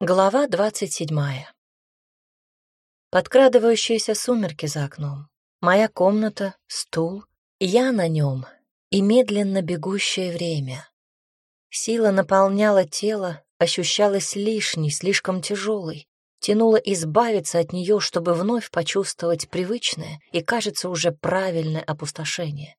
Глава двадцать седьмая. Подкрадывающиеся сумерки за окном. Моя комната, стул, я на нем и медленно бегущее время. Сила наполняла тело, ощущалась лишней, слишком тяжелой, тянула избавиться от нее, чтобы вновь почувствовать привычное и, кажется, уже правильное опустошение.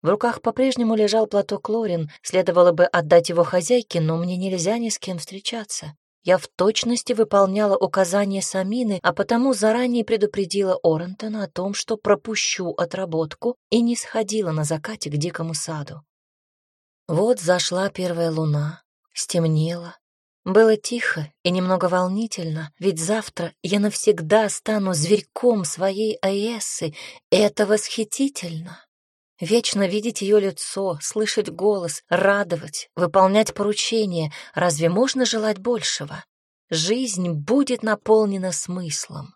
В руках по-прежнему лежал платок Лорин, следовало бы отдать его хозяйке, но мне нельзя ни с кем встречаться. Я в точности выполняла указания Самины, а потому заранее предупредила Орентона о том, что пропущу отработку и не сходила на закате к дикому саду. Вот зашла первая луна, стемнело. Было тихо и немного волнительно, ведь завтра я навсегда стану зверьком своей Аэссы. Это восхитительно. Вечно видеть ее лицо, слышать голос, радовать, выполнять поручения. Разве можно желать большего? Жизнь будет наполнена смыслом.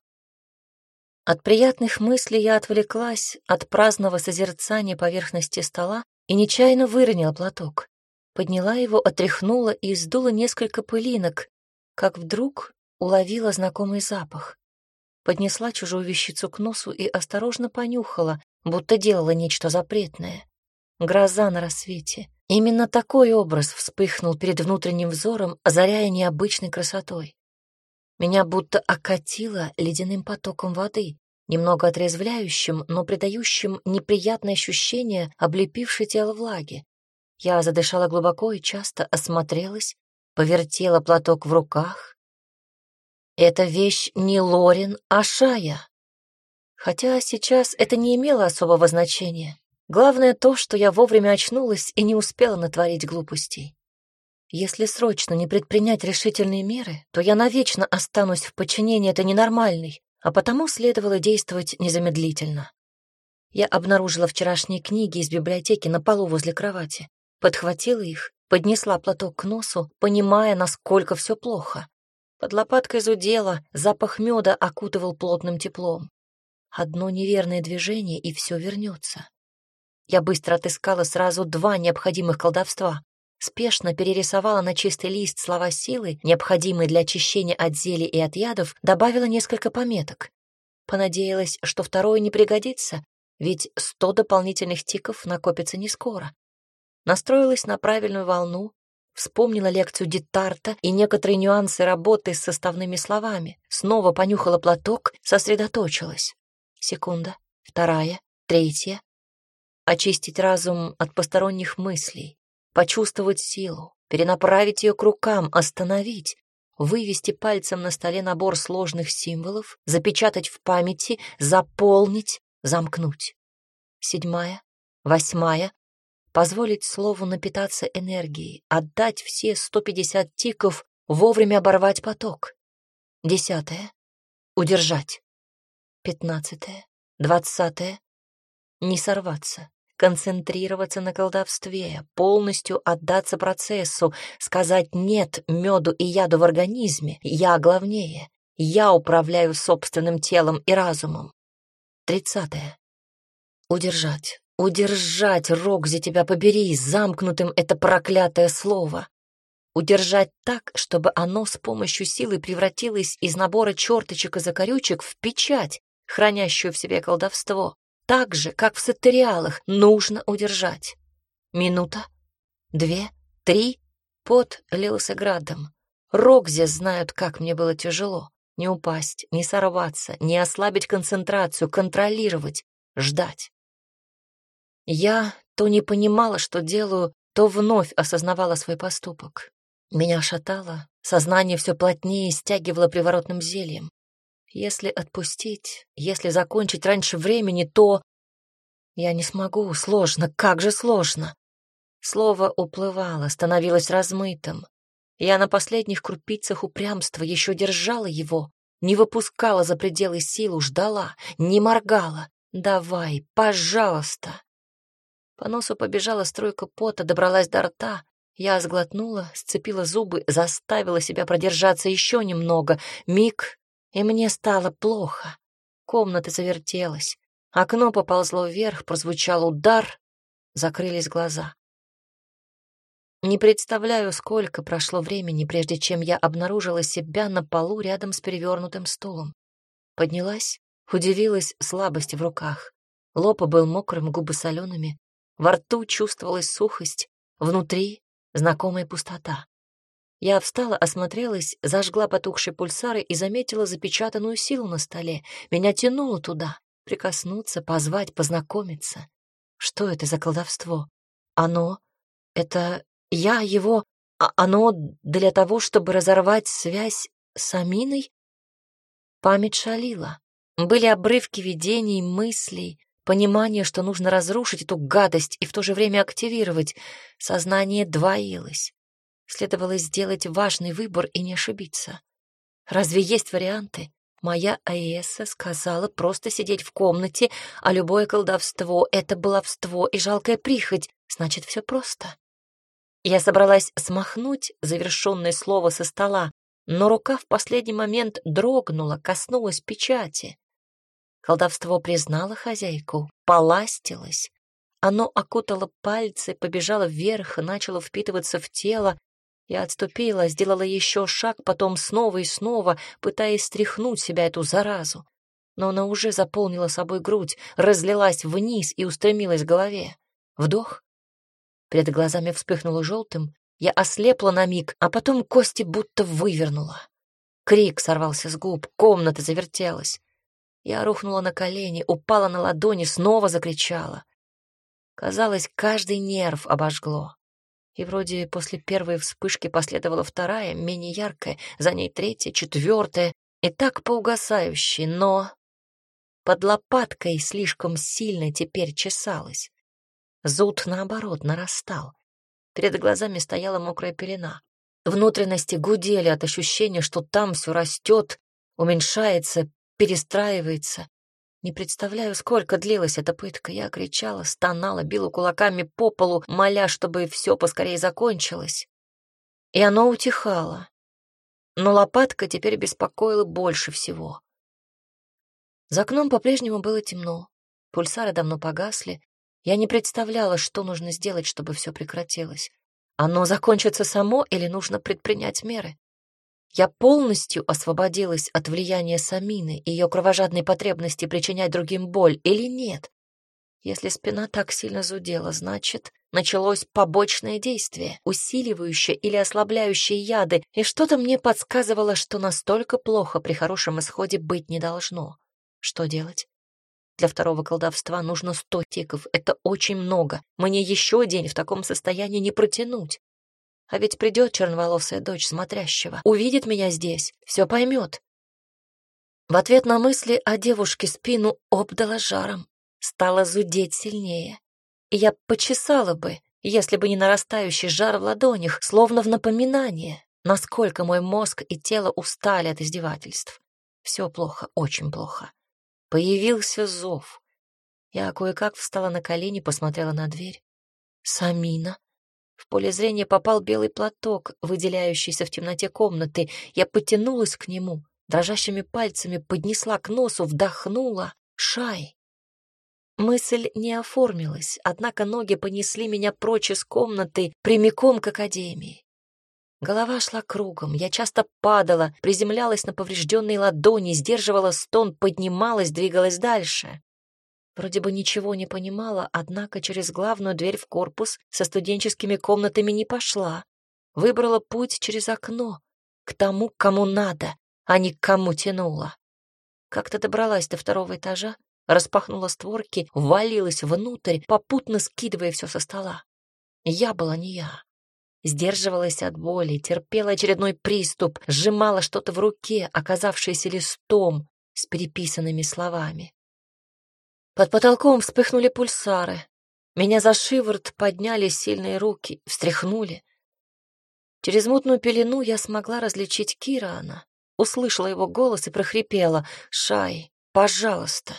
От приятных мыслей я отвлеклась от праздного созерцания поверхности стола и нечаянно выронила платок. Подняла его, отряхнула и сдула несколько пылинок, как вдруг уловила знакомый запах. Поднесла чужую вещицу к носу и осторожно понюхала, будто делала нечто запретное. Гроза на рассвете. Именно такой образ вспыхнул перед внутренним взором, озаряя необычной красотой. Меня будто окатило ледяным потоком воды, немного отрезвляющим, но придающим неприятное ощущение облепившей тело влаги. Я задышала глубоко и часто осмотрелась, повертела платок в руках. Эта вещь не Лорин, а Шая. Хотя сейчас это не имело особого значения. Главное то, что я вовремя очнулась и не успела натворить глупостей. Если срочно не предпринять решительные меры, то я навечно останусь в подчинении этой ненормальной, а потому следовало действовать незамедлительно. Я обнаружила вчерашние книги из библиотеки на полу возле кровати, подхватила их, поднесла платок к носу, понимая, насколько все плохо. Под лопаткой зудела, запах меда окутывал плотным теплом. Одно неверное движение, и все вернется. Я быстро отыскала сразу два необходимых колдовства. Спешно перерисовала на чистый лист слова силы, необходимые для очищения от зелий и от ядов, добавила несколько пометок. Понадеялась, что второе не пригодится, ведь сто дополнительных тиков накопится не скоро. Настроилась на правильную волну, вспомнила лекцию Детарта и некоторые нюансы работы с составными словами, снова понюхала платок, сосредоточилась. Секунда, вторая, третья. Очистить разум от посторонних мыслей, почувствовать силу, перенаправить ее к рукам, остановить, вывести пальцем на столе набор сложных символов, запечатать в памяти, заполнить, замкнуть. Седьмая, восьмая. Позволить слову напитаться энергией, отдать все 150 тиков, вовремя оборвать поток. Десятая. Удержать. Пятнадцатое, двадцатое. Не сорваться, концентрироваться на колдовстве, полностью отдаться процессу, сказать «нет» меду и яду в организме. Я главнее. Я управляю собственным телом и разумом. Тридцатое. Удержать, удержать, Рокзи, тебя побери, замкнутым это проклятое слово. Удержать так, чтобы оно с помощью силы превратилось из набора черточек и закорючек в печать, хранящую в себе колдовство, так же, как в сатериалах, нужно удержать. Минута, две, три, под лился градом. Рокзе знают, как мне было тяжело. Не упасть, не сорваться, не ослабить концентрацию, контролировать, ждать. Я то не понимала, что делаю, то вновь осознавала свой поступок. Меня шатало, сознание все плотнее стягивало приворотным зельем. Если отпустить, если закончить раньше времени, то... Я не смогу, сложно, как же сложно. Слово уплывало, становилось размытым. Я на последних крупицах упрямства еще держала его, не выпускала за пределы силу, ждала, не моргала. «Давай, пожалуйста!» По носу побежала струйка пота, добралась до рта. Я сглотнула, сцепила зубы, заставила себя продержаться еще немного. Миг, и мне стало плохо. Комната завертелась. Окно поползло вверх, прозвучал удар, закрылись глаза. Не представляю, сколько прошло времени, прежде чем я обнаружила себя на полу рядом с перевернутым стулом. Поднялась, удивилась слабости в руках. Лоб был мокрым, губы солеными. Во рту чувствовалась сухость, внутри — знакомая пустота. Я встала, осмотрелась, зажгла потухшие пульсары и заметила запечатанную силу на столе. Меня тянуло туда, прикоснуться, позвать, познакомиться. Что это за колдовство? Оно — это я его... А оно для того, чтобы разорвать связь с Аминой? Память шалила. Были обрывки видений, мыслей, понимание, что нужно разрушить эту гадость и в то же время активировать. Сознание двоилось. Следовало сделать важный выбор и не ошибиться. Разве есть варианты? Моя Аэса сказала просто сидеть в комнате, а любое колдовство — это баловство и жалкая прихоть, значит, все просто. Я собралась смахнуть завершенное слово со стола, но рука в последний момент дрогнула, коснулась печати. Колдовство признало хозяйку, поластилось. Оно окутало пальцы, побежало вверх и начало впитываться в тело, я отступила, сделала еще шаг, потом снова и снова, пытаясь стряхнуть себя эту заразу. Но она уже заполнила собой грудь, разлилась вниз и устремилась к голове. Вдох. Перед глазами вспыхнуло желтым. Я ослепла на миг, а потом кости будто вывернула. Крик сорвался с губ, комната завертелась. Я рухнула на колени, упала на ладони, снова закричала. Казалось, каждый нерв обожгло. И вроде после первой вспышки последовала вторая, менее яркая, за ней третья, четвертая, и так поугасающая, но... Под лопаткой слишком сильно теперь чесалась. Зуд, наоборот, нарастал. Перед глазами стояла мокрая пелена. Внутренности гудели от ощущения, что там все растет, уменьшается, перестраивается. Не представляю, сколько длилась эта пытка. Я кричала, стонала, била кулаками по полу, моля, чтобы все поскорее закончилось. И оно утихало. Но лопатка теперь беспокоила больше всего. За окном по-прежнему было темно. Пульсары давно погасли. Я не представляла, что нужно сделать, чтобы все прекратилось. Оно закончится само или нужно предпринять меры? Я полностью освободилась от влияния Самины и ее кровожадной потребности причинять другим боль или нет? Если спина так сильно зудела, значит, началось побочное действие, усиливающее или ослабляющее яды, и что-то мне подсказывало, что настолько плохо при хорошем исходе быть не должно. Что делать? Для второго колдовства нужно сто тиков. Это очень много. Мне еще день в таком состоянии не протянуть. А ведь придет черноволосая дочь смотрящего, увидит меня здесь, все поймет. В ответ на мысли о девушке спину обдала жаром, стала зудеть сильнее. И я почесала бы, если бы не нарастающий жар в ладонях, словно в напоминание, насколько мой мозг и тело устали от издевательств. Все плохо, очень плохо. Появился зов. Я кое-как встала на колени, посмотрела на дверь. Самина. В поле зрения попал белый платок, выделяющийся в темноте комнаты. Я потянулась к нему, дрожащими пальцами поднесла к носу, вдохнула. Шай. Мысль не оформилась, однако ноги понесли меня прочь из комнаты, прямиком к академии. Голова шла кругом, я часто падала, приземлялась на поврежденные ладони, сдерживала стон, поднималась, двигалась дальше. Вроде бы ничего не понимала, однако через главную дверь в корпус со студенческими комнатами не пошла. Выбрала путь через окно, к тому, кому надо, а не к кому тянула. Как-то добралась до второго этажа, распахнула створки, ввалилась внутрь, попутно скидывая все со стола. Я была не я. Сдерживалась от боли, терпела очередной приступ, сжимала что-то в руке, оказавшееся листом с переписанными словами. Под потолком вспыхнули пульсары. Меня за шиворот подняли сильные руки, встряхнули. Через мутную пелену я смогла различить Кирана, услышала его голос и прохрипела «Шай, пожалуйста».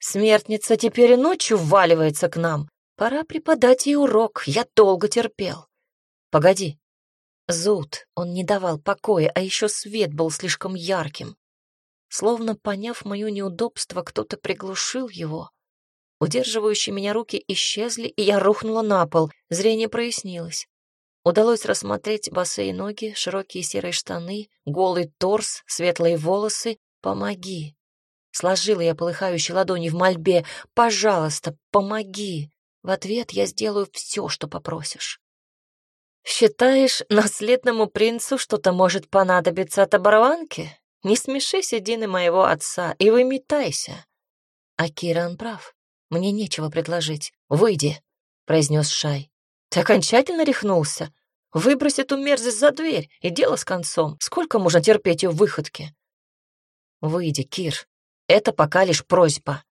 «Смертница теперь и ночью вваливается к нам. Пора преподать ей урок, я долго терпел». «Погоди». Зуд, он не давал покоя, а еще свет был слишком ярким. Словно поняв мое неудобство, кто-то приглушил его. Удерживающие меня руки исчезли, и я рухнула на пол. Зрение прояснилось. Удалось рассмотреть босые ноги, широкие серые штаны, голый торс, светлые волосы. «Помоги!» Сложила я полыхающие ладони в мольбе. «Пожалуйста, помоги!» В ответ я сделаю все, что попросишь. «Считаешь, наследному принцу что-то может понадобиться от оборванки? Не смеши седины моего отца и выметайся!» А Киран прав. Мне нечего предложить. Выйди, произнес Шай. Ты окончательно рехнулся? Выбрось эту мерзость за дверь, и дело с концом. Сколько можно терпеть ее выходки? Выйди, Кир. Это пока лишь просьба.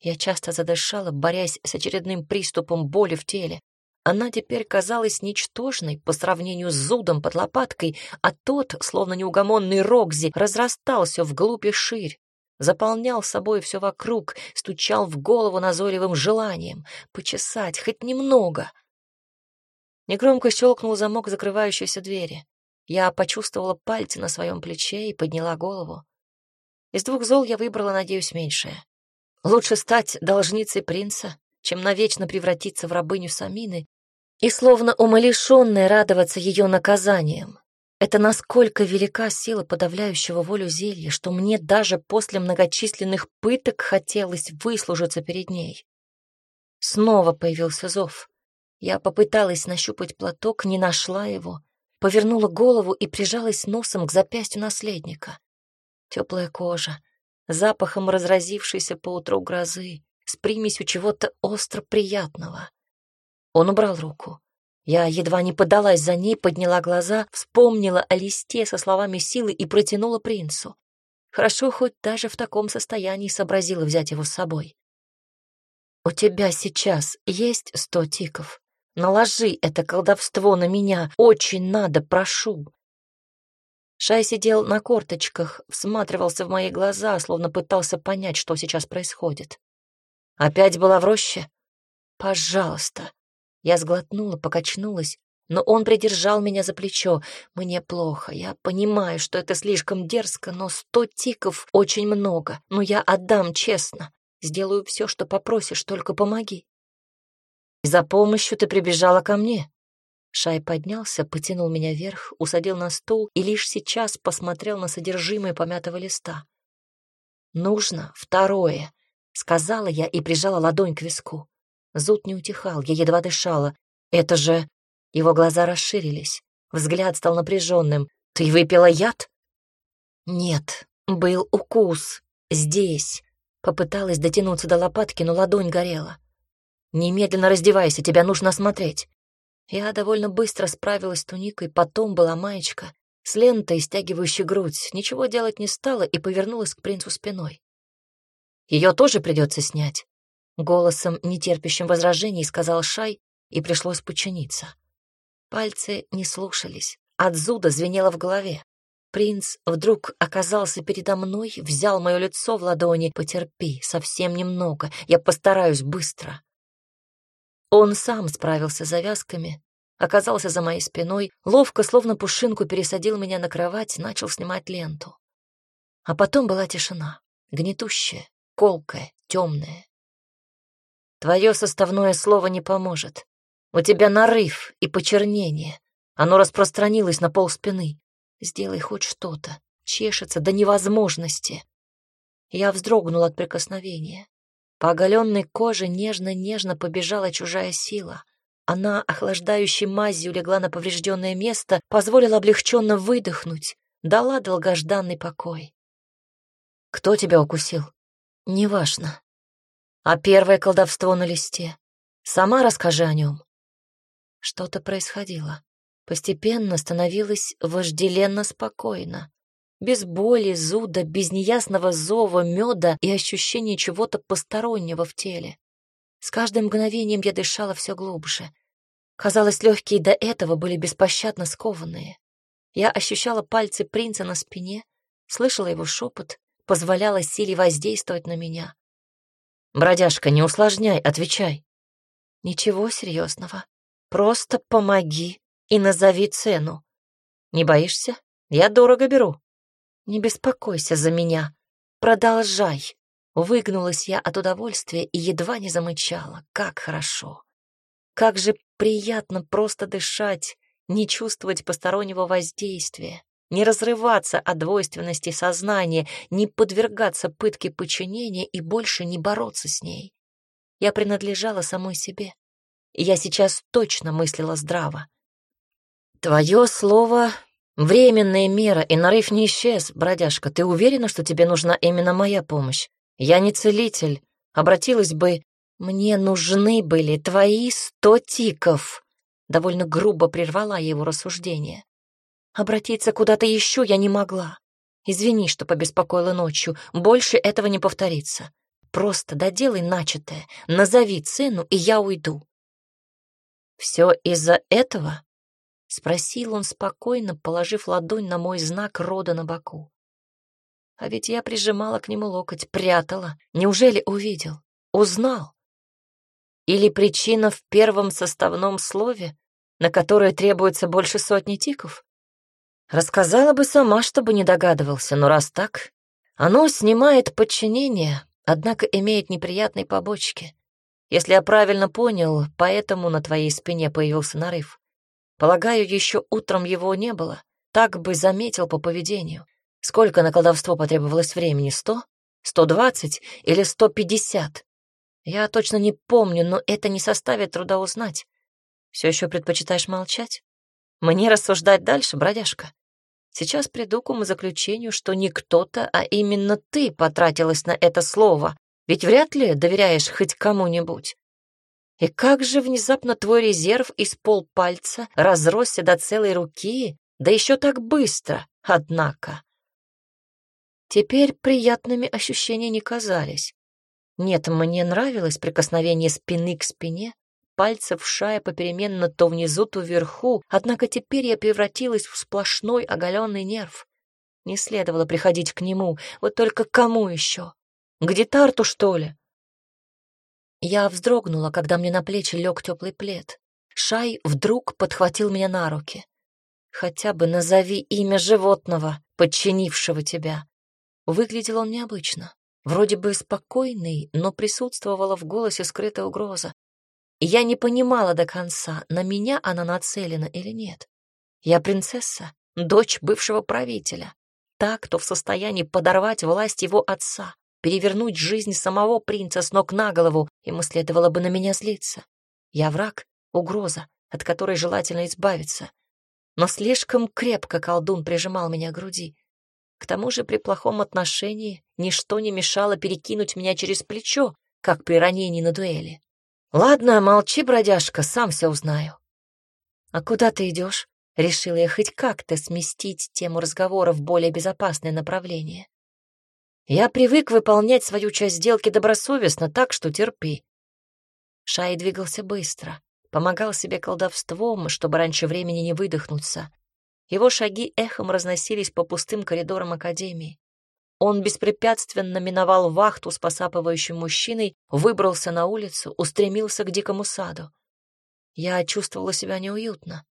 Я часто задышала, борясь с очередным приступом боли в теле. Она теперь казалась ничтожной по сравнению с зудом под лопаткой, а тот, словно неугомонный Рокзи, разрастался вглубь и ширь заполнял собой все вокруг, стучал в голову назойливым желанием почесать хоть немного. Негромко щелкнул замок закрывающейся двери. Я почувствовала пальцы на своем плече и подняла голову. Из двух зол я выбрала, надеюсь, меньшее. Лучше стать должницей принца, чем навечно превратиться в рабыню Самины и, словно умалишенная, радоваться ее наказанием. Это насколько велика сила подавляющего волю зелья, что мне даже после многочисленных пыток хотелось выслужиться перед ней. Снова появился зов. Я попыталась нащупать платок, не нашла его, повернула голову и прижалась носом к запястью наследника. Теплая кожа, запахом разразившейся поутру грозы, с примесью чего-то остро приятного. Он убрал руку. Я едва не подалась за ней, подняла глаза, вспомнила о листе со словами силы и протянула принцу. Хорошо, хоть даже в таком состоянии сообразила взять его с собой. «У тебя сейчас есть сто тиков? Наложи это колдовство на меня, очень надо, прошу!» Шай сидел на корточках, всматривался в мои глаза, словно пытался понять, что сейчас происходит. «Опять была в роще? Пожалуйста, я сглотнула, покачнулась, но он придержал меня за плечо. Мне плохо, я понимаю, что это слишком дерзко, но сто тиков очень много. Но я отдам честно. Сделаю все, что попросишь, только помоги. За помощью ты прибежала ко мне. Шай поднялся, потянул меня вверх, усадил на стул и лишь сейчас посмотрел на содержимое помятого листа. «Нужно второе», — сказала я и прижала ладонь к виску. Зуд не утихал, я едва дышала. Это же... Его глаза расширились. Взгляд стал напряженным. «Ты выпила яд?» «Нет, был укус. Здесь». Попыталась дотянуться до лопатки, но ладонь горела. «Немедленно раздевайся, тебя нужно осмотреть». Я довольно быстро справилась с туникой, потом была маечка с лентой, стягивающей грудь. Ничего делать не стала и повернулась к принцу спиной. Ее тоже придется снять. Голосом, нетерпящим возражений, сказал Шай, и пришлось подчиниться. Пальцы не слушались, от зуда звенело в голове. Принц вдруг оказался передо мной, взял мое лицо в ладони. «Потерпи, совсем немного, я постараюсь быстро». Он сам справился с завязками, оказался за моей спиной, ловко, словно пушинку, пересадил меня на кровать, начал снимать ленту. А потом была тишина, гнетущая, колкая, темная. Твое составное слово не поможет. У тебя нарыв и почернение. Оно распространилось на пол спины. Сделай хоть что-то. Чешется до невозможности. Я вздрогнул от прикосновения. По оголенной коже нежно-нежно побежала чужая сила. Она, охлаждающей мазью, легла на поврежденное место, позволила облегченно выдохнуть, дала долгожданный покой. «Кто тебя укусил?» «Неважно. А первое колдовство на листе? Сама расскажи о нем. Что-то происходило. Постепенно становилось вожделенно спокойно. Без боли, зуда, без неясного зова, меда и ощущения чего-то постороннего в теле. С каждым мгновением я дышала все глубже. Казалось, легкие до этого были беспощадно скованные. Я ощущала пальцы принца на спине, слышала его шепот, позволяла силе воздействовать на меня. Бродяжка, не усложняй, отвечай. Ничего серьезного. Просто помоги и назови цену. Не боишься? Я дорого беру. Не беспокойся за меня. Продолжай. Выгнулась я от удовольствия и едва не замычала. Как хорошо. Как же приятно просто дышать, не чувствовать постороннего воздействия, не разрываться от двойственности сознания, не подвергаться пытке подчинения и больше не бороться с ней. Я принадлежала самой себе. Я сейчас точно мыслила здраво. Твое слово — временная мера, и нарыв не исчез, бродяжка. Ты уверена, что тебе нужна именно моя помощь? Я не целитель. Обратилась бы... Мне нужны были твои сто тиков. Довольно грубо прервала его рассуждение. Обратиться куда-то еще я не могла. Извини, что побеспокоила ночью. Больше этого не повторится. Просто доделай начатое, назови цену, и я уйду. Все из-за этого? Спросил он спокойно, положив ладонь на мой знак рода на боку. А ведь я прижимала к нему локоть, прятала. Неужели увидел? Узнал? Или причина в первом составном слове, на которое требуется больше сотни тиков? Рассказала бы сама, чтобы не догадывался, но раз так, оно снимает подчинение, однако имеет неприятные побочки. Если я правильно понял, поэтому на твоей спине появился нарыв. Полагаю, еще утром его не было, так бы заметил по поведению. Сколько на колдовство потребовалось времени? Сто? Сто двадцать или сто пятьдесят? Я точно не помню, но это не составит труда узнать. Все еще предпочитаешь молчать? Мне рассуждать дальше, бродяжка? Сейчас приду к умозаключению, что не кто-то, а именно ты потратилась на это слово, ведь вряд ли доверяешь хоть кому-нибудь. И как же внезапно твой резерв из полпальца разросся до целой руки, да еще так быстро, однако. Теперь приятными ощущения не казались. Нет, мне нравилось прикосновение спины к спине, пальцев шая попеременно то внизу, то вверху, однако теперь я превратилась в сплошной оголенный нерв. Не следовало приходить к нему, вот только кому еще? К детарту, что ли? Я вздрогнула, когда мне на плечи лег теплый плед. Шай вдруг подхватил меня на руки. «Хотя бы назови имя животного, подчинившего тебя», Выглядел он необычно. Вроде бы спокойный, но присутствовала в голосе скрытая угроза. Я не понимала до конца, на меня она нацелена или нет. Я принцесса, дочь бывшего правителя. Та, кто в состоянии подорвать власть его отца, перевернуть жизнь самого принца с ног на голову, ему следовало бы на меня злиться. Я враг, угроза, от которой желательно избавиться. Но слишком крепко колдун прижимал меня к груди. К тому же при плохом отношении ничто не мешало перекинуть меня через плечо, как при ранении на дуэли. Ладно, молчи, бродяжка, сам все узнаю. А куда ты идешь? Решила я хоть как-то сместить тему разговора в более безопасное направление. Я привык выполнять свою часть сделки добросовестно, так что терпи. Шай двигался быстро, помогал себе колдовством, чтобы раньше времени не выдохнуться. Его шаги эхом разносились по пустым коридорам Академии. Он беспрепятственно миновал вахту с посапывающим мужчиной, выбрался на улицу, устремился к дикому саду. Я чувствовала себя неуютно.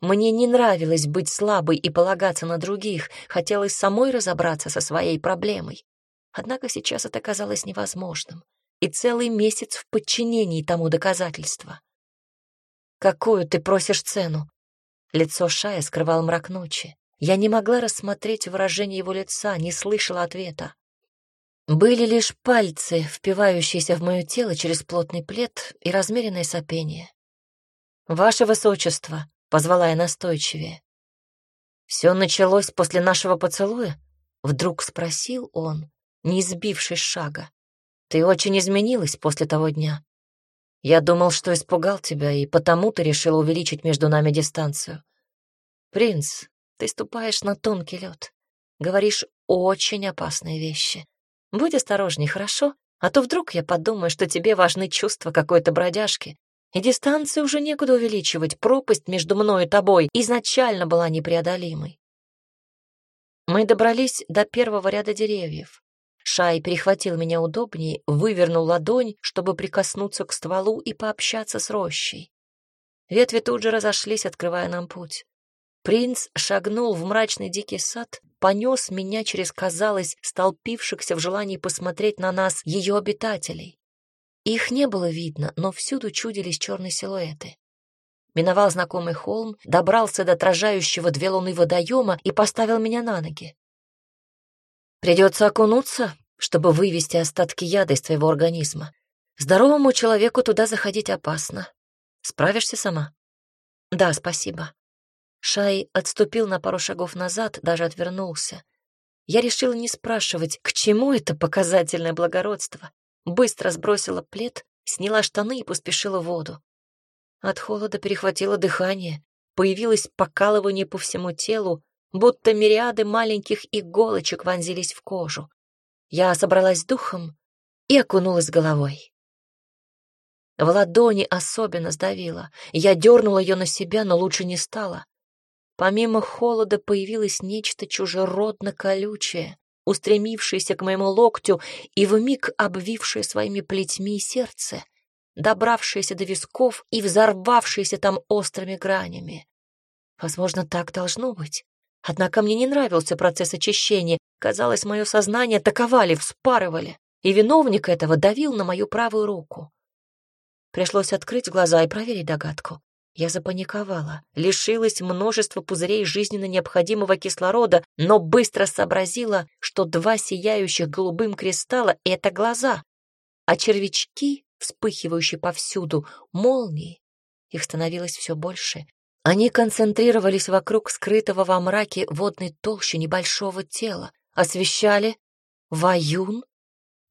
Мне не нравилось быть слабой и полагаться на других, хотелось самой разобраться со своей проблемой. Однако сейчас это казалось невозможным, и целый месяц в подчинении тому доказательства. «Какую ты просишь цену?» Лицо Шая скрывал мрак ночи. Я не могла рассмотреть выражение его лица, не слышала ответа. Были лишь пальцы, впивающиеся в мое тело через плотный плед и размеренное сопение. «Ваше Высочество», — позвала я настойчивее. «Все началось после нашего поцелуя?» — вдруг спросил он, не сбившись шага. «Ты очень изменилась после того дня. Я думал, что испугал тебя, и потому ты решил увеличить между нами дистанцию. Принц, ты ступаешь на тонкий лед. Говоришь очень опасные вещи. Будь осторожней, хорошо? А то вдруг я подумаю, что тебе важны чувства какой-то бродяжки, и дистанцию уже некуда увеличивать, пропасть между мной и тобой изначально была непреодолимой. Мы добрались до первого ряда деревьев. Шай перехватил меня удобнее, вывернул ладонь, чтобы прикоснуться к стволу и пообщаться с рощей. Ветви тут же разошлись, открывая нам путь. Принц шагнул в мрачный дикий сад, понес меня через, казалось, столпившихся в желании посмотреть на нас ее обитателей. Их не было видно, но всюду чудились черные силуэты. Миновал знакомый холм, добрался до отражающего две луны водоема и поставил меня на ноги. Придется окунуться, чтобы вывести остатки яда из твоего организма. Здоровому человеку туда заходить опасно. Справишься сама? Да, спасибо. Шай отступил на пару шагов назад, даже отвернулся. Я решила не спрашивать, к чему это показательное благородство. Быстро сбросила плед, сняла штаны и поспешила в воду. От холода перехватило дыхание, появилось покалывание по всему телу, будто мириады маленьких иголочек вонзились в кожу. Я собралась духом и окунулась головой. В ладони особенно сдавило. Я дернула ее на себя, но лучше не стало. Помимо холода появилось нечто чужеродно-колючее, устремившееся к моему локтю и вмиг обвившее своими плетьми сердце, добравшееся до висков и взорвавшееся там острыми гранями. Возможно, так должно быть. Однако мне не нравился процесс очищения. Казалось, мое сознание таковали, вспарывали, и виновник этого давил на мою правую руку. Пришлось открыть глаза и проверить догадку. Я запаниковала, лишилась множества пузырей жизненно необходимого кислорода, но быстро сообразила, что два сияющих голубым кристалла — это глаза, а червячки, вспыхивающие повсюду, молнии, их становилось все больше, они концентрировались вокруг скрытого во мраке водной толщи небольшого тела, освещали. Ваюн.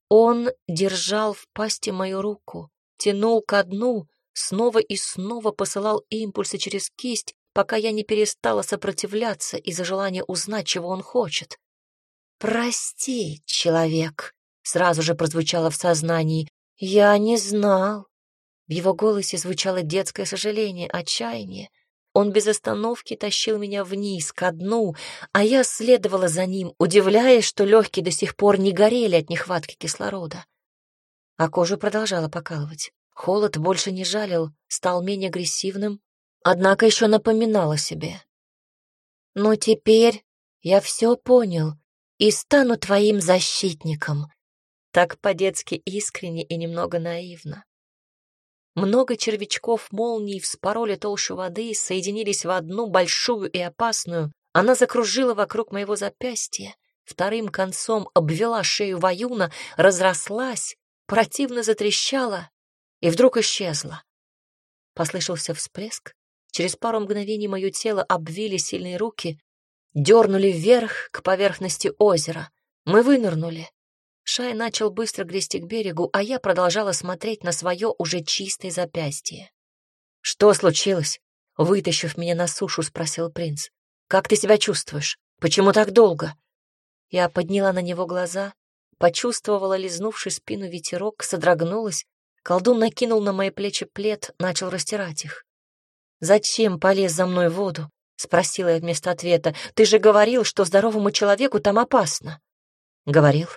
Он держал в пасти мою руку, тянул ко дну, снова и снова посылал импульсы через кисть, пока я не перестала сопротивляться из-за желания узнать, чего он хочет. «Прости, человек», — сразу же прозвучало в сознании, — «я не знал». В его голосе звучало детское сожаление, отчаяние. Он без остановки тащил меня вниз, ко дну, а я следовала за ним, удивляясь, что легкие до сих пор не горели от нехватки кислорода. А кожу продолжала покалывать. Холод больше не жалил, стал менее агрессивным, однако еще напоминал о себе. «Но теперь я все понял и стану твоим защитником», так по-детски искренне и немного наивно. Много червячков молний вспороли толщу воды, соединились в одну большую и опасную. Она закружила вокруг моего запястья, вторым концом обвела шею Ваюна, разрослась, противно затрещала и вдруг исчезла. Послышался всплеск. Через пару мгновений мое тело обвили сильные руки, дернули вверх к поверхности озера. Мы вынырнули. Шай начал быстро грести к берегу, а я продолжала смотреть на свое уже чистое запястье. «Что случилось?» — вытащив меня на сушу, спросил принц. «Как ты себя чувствуешь? Почему так долго?» Я подняла на него глаза, почувствовала лизнувший спину ветерок, содрогнулась. Колдун накинул на мои плечи плед, начал растирать их. «Зачем полез за мной в воду?» — спросила я вместо ответа. «Ты же говорил, что здоровому человеку там опасно». «Говорил»,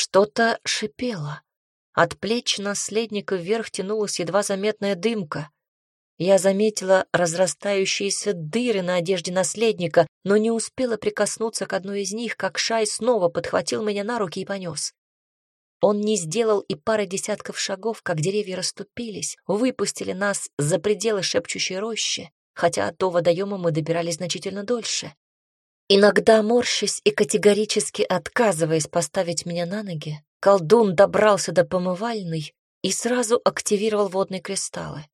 что-то шипело. От плеч наследника вверх тянулась едва заметная дымка. Я заметила разрастающиеся дыры на одежде наследника, но не успела прикоснуться к одной из них, как Шай снова подхватил меня на руки и понес. Он не сделал и пары десятков шагов, как деревья расступились, выпустили нас за пределы шепчущей рощи, хотя до водоема мы добирались значительно дольше. Иногда морщась и категорически отказываясь поставить меня на ноги, колдун добрался до помывальной и сразу активировал водные кристаллы.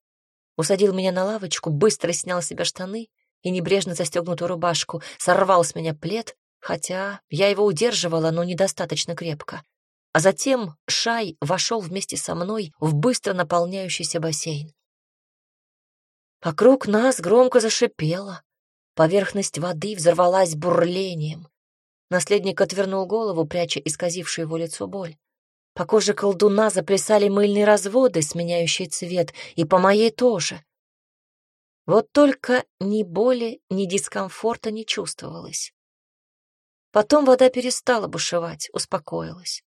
Усадил меня на лавочку, быстро снял с себя штаны и небрежно застегнутую рубашку, сорвал с меня плед, хотя я его удерживала, но недостаточно крепко. А затем Шай вошел вместе со мной в быстро наполняющийся бассейн. Вокруг нас громко зашипело, Поверхность воды взорвалась бурлением. Наследник отвернул голову, пряча исказившую его лицо боль. По коже колдуна заплясали мыльные разводы, сменяющие цвет, и по моей тоже. Вот только ни боли, ни дискомфорта не чувствовалось. Потом вода перестала бушевать, успокоилась.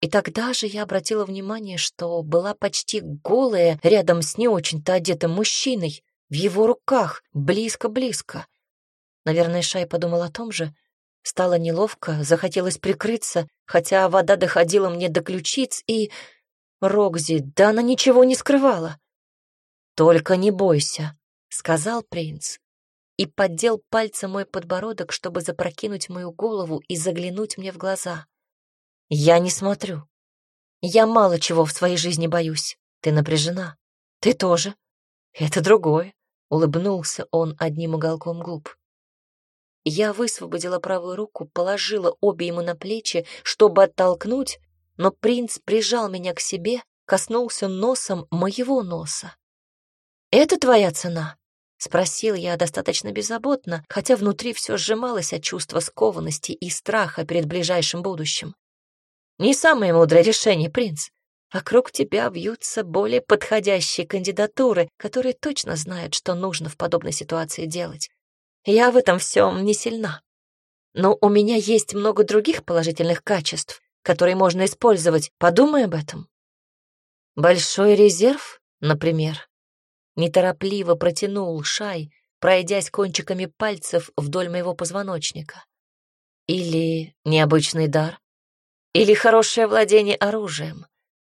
И тогда же я обратила внимание, что была почти голая рядом с не очень-то одетым мужчиной, в его руках, близко-близко. Наверное, Шай подумал о том же. Стало неловко, захотелось прикрыться, хотя вода доходила мне до ключиц, и... Рокзи, да она ничего не скрывала. «Только не бойся», — сказал принц, и поддел пальцем мой подбородок, чтобы запрокинуть мою голову и заглянуть мне в глаза. «Я не смотрю. Я мало чего в своей жизни боюсь. Ты напряжена. Ты тоже. Это другое», — улыбнулся он одним уголком губ. Я высвободила правую руку, положила обе ему на плечи, чтобы оттолкнуть, но принц прижал меня к себе, коснулся носом моего носа. «Это твоя цена?» — спросил я достаточно беззаботно, хотя внутри все сжималось от чувства скованности и страха перед ближайшим будущим. «Не самое мудрое решение, принц. Вокруг тебя вьются более подходящие кандидатуры, которые точно знают, что нужно в подобной ситуации делать. Я в этом всем не сильна. Но у меня есть много других положительных качеств, которые можно использовать. Подумай об этом. Большой резерв, например. Неторопливо протянул Шай, пройдясь кончиками пальцев вдоль моего позвоночника. Или необычный дар. Или хорошее владение оружием.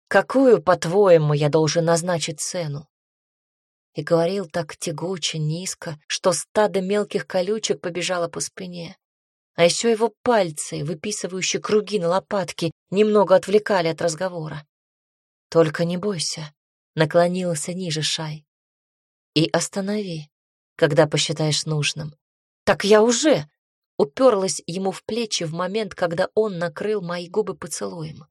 Какую, по-твоему, я должен назначить цену? И говорил так тягуче, низко, что стадо мелких колючек побежало по спине. А еще его пальцы, выписывающие круги на лопатке, немного отвлекали от разговора. «Только не бойся», — наклонился ниже Шай и останови, когда посчитаешь нужным. Так я уже уперлась ему в плечи в момент, когда он накрыл мои губы поцелуем.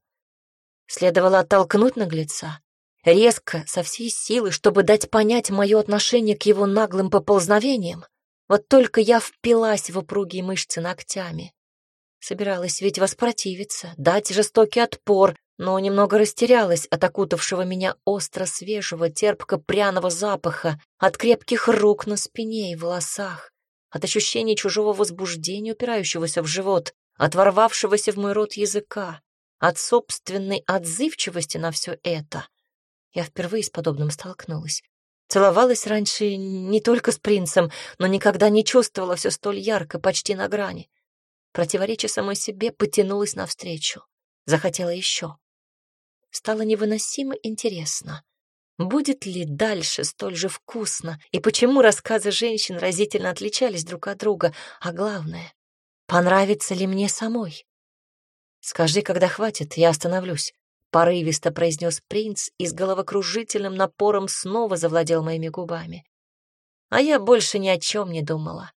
Следовало оттолкнуть наглеца, резко, со всей силы, чтобы дать понять мое отношение к его наглым поползновениям. Вот только я впилась в упругие мышцы ногтями. Собиралась ведь воспротивиться, дать жестокий отпор, но немного растерялась от окутавшего меня остро свежего, терпко-пряного запаха, от крепких рук на спине и волосах, от ощущения чужого возбуждения, упирающегося в живот, от ворвавшегося в мой рот языка, от собственной отзывчивости на все это. Я впервые с подобным столкнулась. Целовалась раньше не только с принцем, но никогда не чувствовала все столь ярко, почти на грани. Противоречия самой себе потянулась навстречу. Захотела еще стало невыносимо интересно. Будет ли дальше столь же вкусно, и почему рассказы женщин разительно отличались друг от друга, а главное, понравится ли мне самой? «Скажи, когда хватит, я остановлюсь», — порывисто произнес принц и с головокружительным напором снова завладел моими губами. А я больше ни о чем не думала.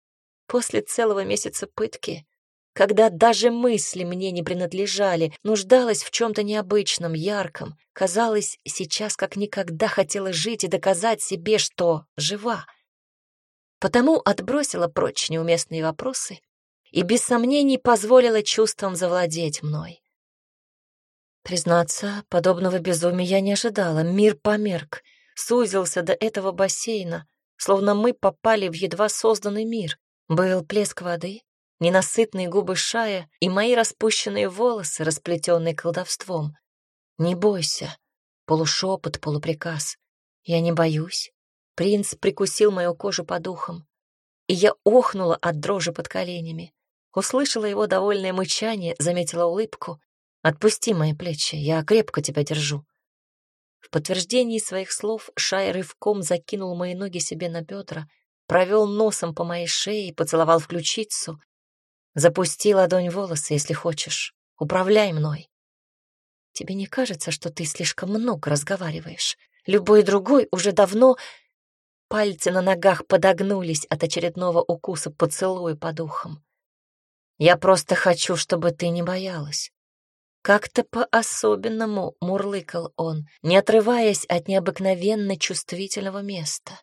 После целого месяца пытки когда даже мысли мне не принадлежали, нуждалась в чем-то необычном, ярком. Казалось, сейчас как никогда хотела жить и доказать себе, что жива. Потому отбросила прочь неуместные вопросы и без сомнений позволила чувствам завладеть мной. Признаться, подобного безумия я не ожидала. Мир померк, сузился до этого бассейна, словно мы попали в едва созданный мир. Был плеск воды, ненасытные губы Шая и мои распущенные волосы, расплетенные колдовством. «Не бойся», — полушепот, полуприказ. «Я не боюсь». Принц прикусил мою кожу по духам, и я охнула от дрожи под коленями. Услышала его довольное мычание, заметила улыбку. «Отпусти мои плечи, я крепко тебя держу». В подтверждении своих слов Шай рывком закинул мои ноги себе на бедра, провел носом по моей шее и поцеловал в ключицу, Запусти ладонь в волосы, если хочешь. Управляй мной. Тебе не кажется, что ты слишком много разговариваешь? Любой другой уже давно... Пальцы на ногах подогнулись от очередного укуса поцелуя по духам. Я просто хочу, чтобы ты не боялась. Как-то по-особенному мурлыкал он, не отрываясь от необыкновенно чувствительного места.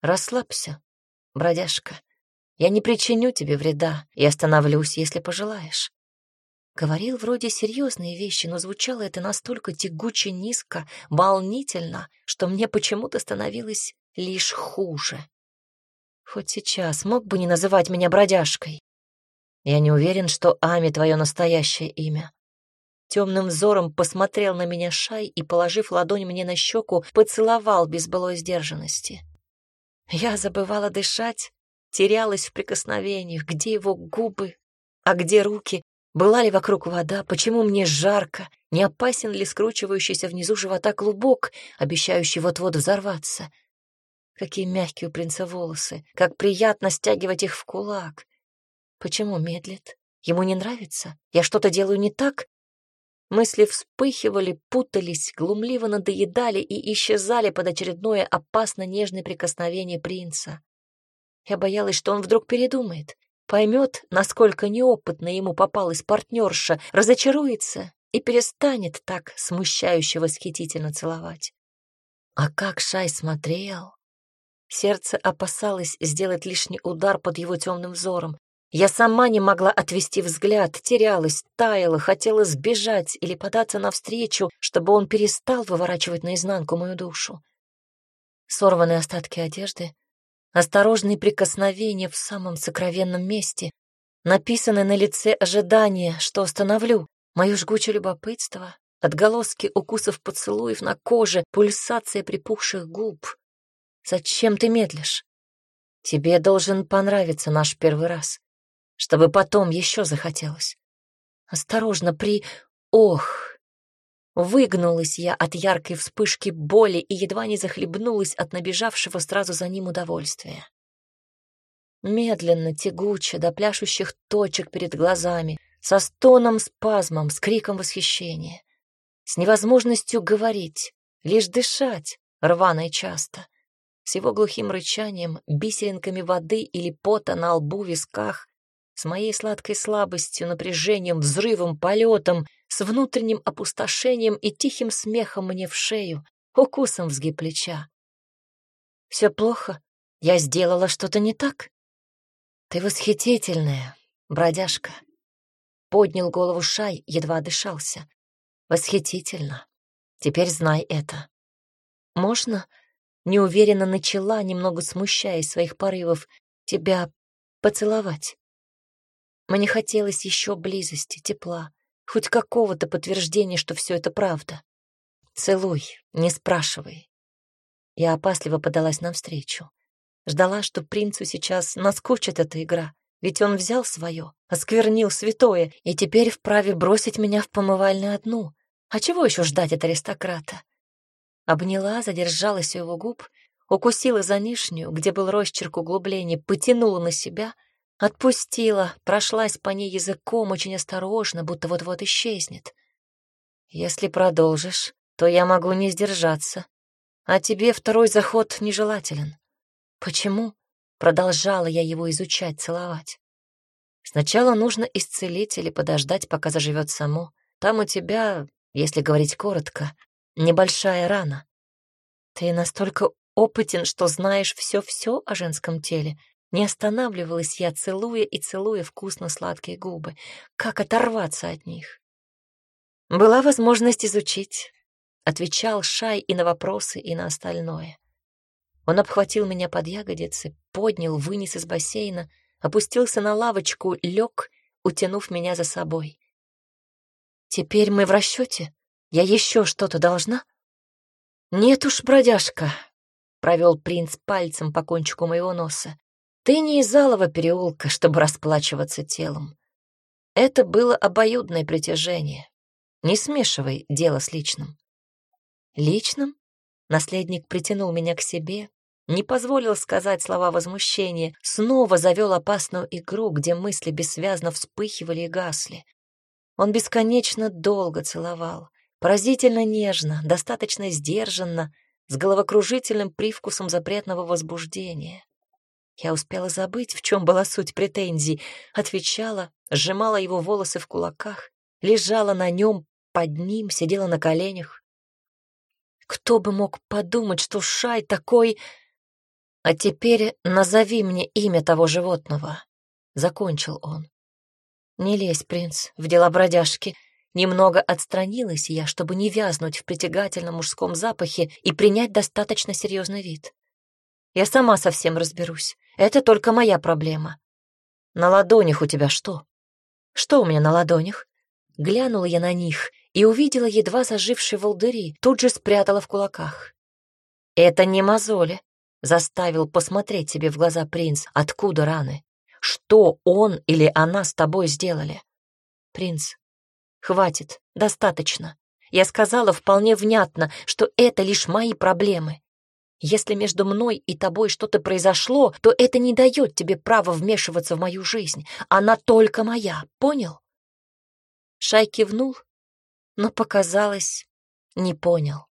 Расслабься, бродяжка. Я не причиню тебе вреда и остановлюсь, если пожелаешь. Говорил вроде серьезные вещи, но звучало это настолько тягуче низко, волнительно, что мне почему-то становилось лишь хуже. Хоть сейчас мог бы не называть меня бродяжкой. Я не уверен, что Ами твое настоящее имя. Темным взором посмотрел на меня Шай и, положив ладонь мне на щеку, поцеловал без былой сдержанности. Я забывала дышать, терялась в прикосновениях, где его губы, а где руки, была ли вокруг вода, почему мне жарко, не опасен ли скручивающийся внизу живота клубок, обещающий вот-вот взорваться. Какие мягкие у принца волосы, как приятно стягивать их в кулак. Почему медлит? Ему не нравится? Я что-то делаю не так? Мысли вспыхивали, путались, глумливо надоедали и исчезали под очередное опасно нежное прикосновение принца. Я боялась, что он вдруг передумает, поймет, насколько неопытно ему попалась партнерша, разочаруется и перестанет так смущающе восхитительно целовать. А как Шай смотрел! Сердце опасалось сделать лишний удар под его темным взором, я сама не могла отвести взгляд, терялась, таяла, хотела сбежать или податься навстречу, чтобы он перестал выворачивать наизнанку мою душу. Сорванные остатки одежды, осторожные прикосновения в самом сокровенном месте, написанное на лице ожидание, что остановлю, мое жгучее любопытство, отголоски укусов поцелуев на коже, пульсация припухших губ. Зачем ты медлишь? Тебе должен понравиться наш первый раз чтобы потом еще захотелось. Осторожно, при... Ох! Выгнулась я от яркой вспышки боли и едва не захлебнулась от набежавшего сразу за ним удовольствия. Медленно, тягуче, до пляшущих точек перед глазами, со стоном спазмом, с криком восхищения, с невозможностью говорить, лишь дышать, рвано и часто, с его глухим рычанием, бисеринками воды или пота на лбу, висках, с моей сладкой слабостью, напряжением, взрывом, полетом, с внутренним опустошением и тихим смехом мне в шею, укусом в сгиб плеча. Все плохо? Я сделала что-то не так? Ты восхитительная, бродяжка. Поднял голову Шай, едва дышался. Восхитительно. Теперь знай это. Можно? Неуверенно начала, немного смущаясь своих порывов, тебя поцеловать. Мне хотелось еще близости, тепла, хоть какого-то подтверждения, что все это правда. Целуй, не спрашивай. Я опасливо подалась навстречу. Ждала, что принцу сейчас наскучит эта игра, ведь он взял свое, осквернил святое, и теперь вправе бросить меня в помывальную одну. А чего еще ждать от аристократа? Обняла, задержалась у его губ, укусила за нижнюю, где был росчерк углубления, потянула на себя — Отпустила, прошлась по ней языком очень осторожно, будто вот-вот исчезнет. Если продолжишь, то я могу не сдержаться. А тебе второй заход нежелателен. Почему? Продолжала я его изучать, целовать. Сначала нужно исцелить или подождать, пока заживет само. Там у тебя, если говорить коротко, небольшая рана. Ты настолько опытен, что знаешь все-все о женском теле, не останавливалась я, целуя и целуя вкусно-сладкие губы. Как оторваться от них? Была возможность изучить. Отвечал Шай и на вопросы, и на остальное. Он обхватил меня под ягодицы, поднял, вынес из бассейна, опустился на лавочку, лег, утянув меня за собой. «Теперь мы в расчете? Я еще что-то должна?» «Нет уж, бродяжка», — провел принц пальцем по кончику моего носа. Ты не из залого переулка, чтобы расплачиваться телом. Это было обоюдное притяжение. Не смешивай дело с личным. Личным? Наследник притянул меня к себе, не позволил сказать слова возмущения, снова завел опасную игру, где мысли бессвязно вспыхивали и гасли. Он бесконечно долго целовал, поразительно нежно, достаточно сдержанно, с головокружительным привкусом запретного возбуждения. Я успела забыть, в чем была суть претензий, отвечала, сжимала его волосы в кулаках, лежала на нем, под ним, сидела на коленях. Кто бы мог подумать, что Шай такой... А теперь назови мне имя того животного, — закончил он. Не лезь, принц, в дела бродяжки. Немного отстранилась я, чтобы не вязнуть в притягательном мужском запахе и принять достаточно серьезный вид. Я сама совсем разберусь. Это только моя проблема. На ладонях у тебя что? Что у меня на ладонях? Глянула я на них и увидела едва зажившие волдыри, тут же спрятала в кулаках. Это не мозоли. Заставил посмотреть тебе в глаза принц, откуда раны. Что он или она с тобой сделали? Принц, хватит, достаточно. Я сказала вполне внятно, что это лишь мои проблемы. Если между мной и тобой что-то произошло, то это не дает тебе права вмешиваться в мою жизнь. Она только моя, понял? Шай кивнул, но, показалось, не понял.